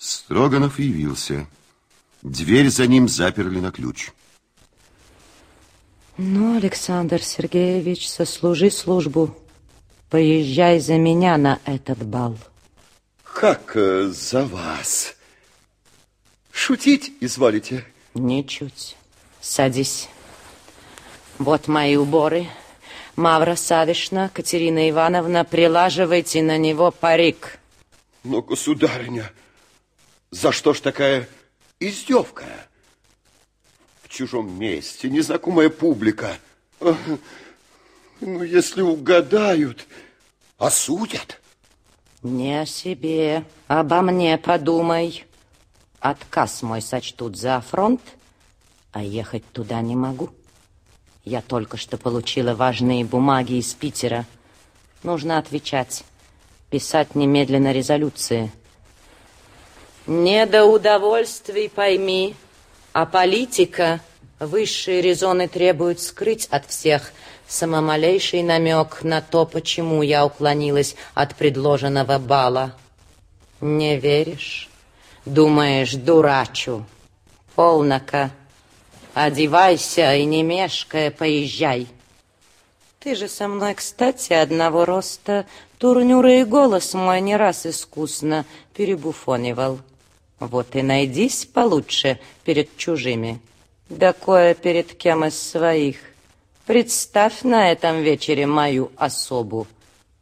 Строганов явился. Дверь за ним заперли на ключ. Ну, Александр Сергеевич, сослужи службу. Поезжай за меня на этот бал. Как э, за вас? Шутить изволите? Ничуть. Садись. Вот мои уборы. Мавра Савишна, Катерина Ивановна, прилаживайте на него парик. Но, государыня, за что ж такая издевка? В чужом месте, незнакомая публика. Ну, если угадают, осудят. Не о себе, обо мне подумай. Отказ мой сочтут за фронт, а ехать туда не могу. Я только что получила важные бумаги из Питера. Нужно отвечать, писать немедленно резолюции. Не до удовольствий пойми, а политика высшие резоны требуют скрыть от всех самомалейший намек на то, почему я уклонилась от предложенного бала. Не веришь? Думаешь, дурачу? Полнока. Одевайся и не мешкая поезжай. Ты же со мной, кстати, одного роста, турнюра и голос мой не раз искусно перебуфонивал. Вот и найдись получше перед чужими, да кое перед кем из своих. Представь на этом вечере мою особу.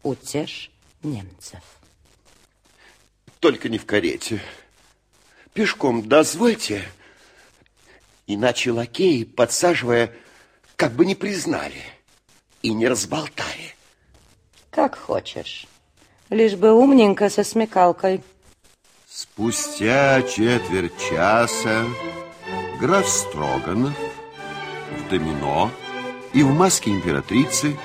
Утешь немцев. Только не в карете. Пешком дозвольте, иначе лакеи, подсаживая, как бы не признали и не разболтали. Как хочешь, лишь бы умненько со смекалкой. Спустя четверть часа граф Строганов в домино и в маске императрицы,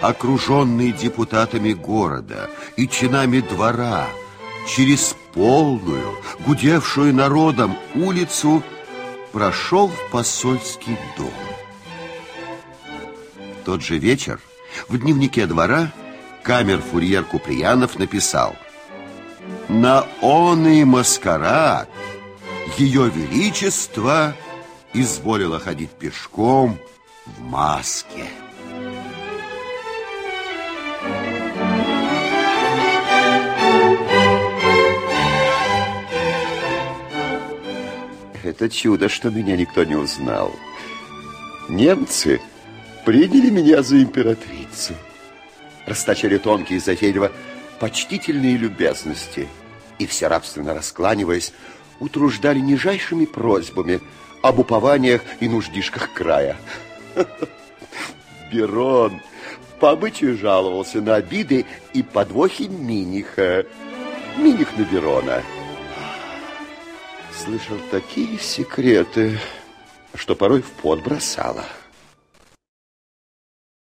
окруженный депутатами города и чинами двора, через полную, гудевшую народом улицу, прошел в посольский дом. В тот же вечер в дневнике двора камер-фурьер Куприянов написал «На он и маскарад ее величество изволило ходить пешком в маске». Это чудо, что меня никто не узнал. Немцы приняли меня за императрицу. Расточали тонкие затейливо почтительные любезности и все рабственно раскланиваясь, утруждали нижайшими просьбами об упованиях и нуждишках края. Берон по обычаю жаловался на обиды и подвохи Миниха. Миних на Берона. Слышал такие секреты, что порой в пот бросало.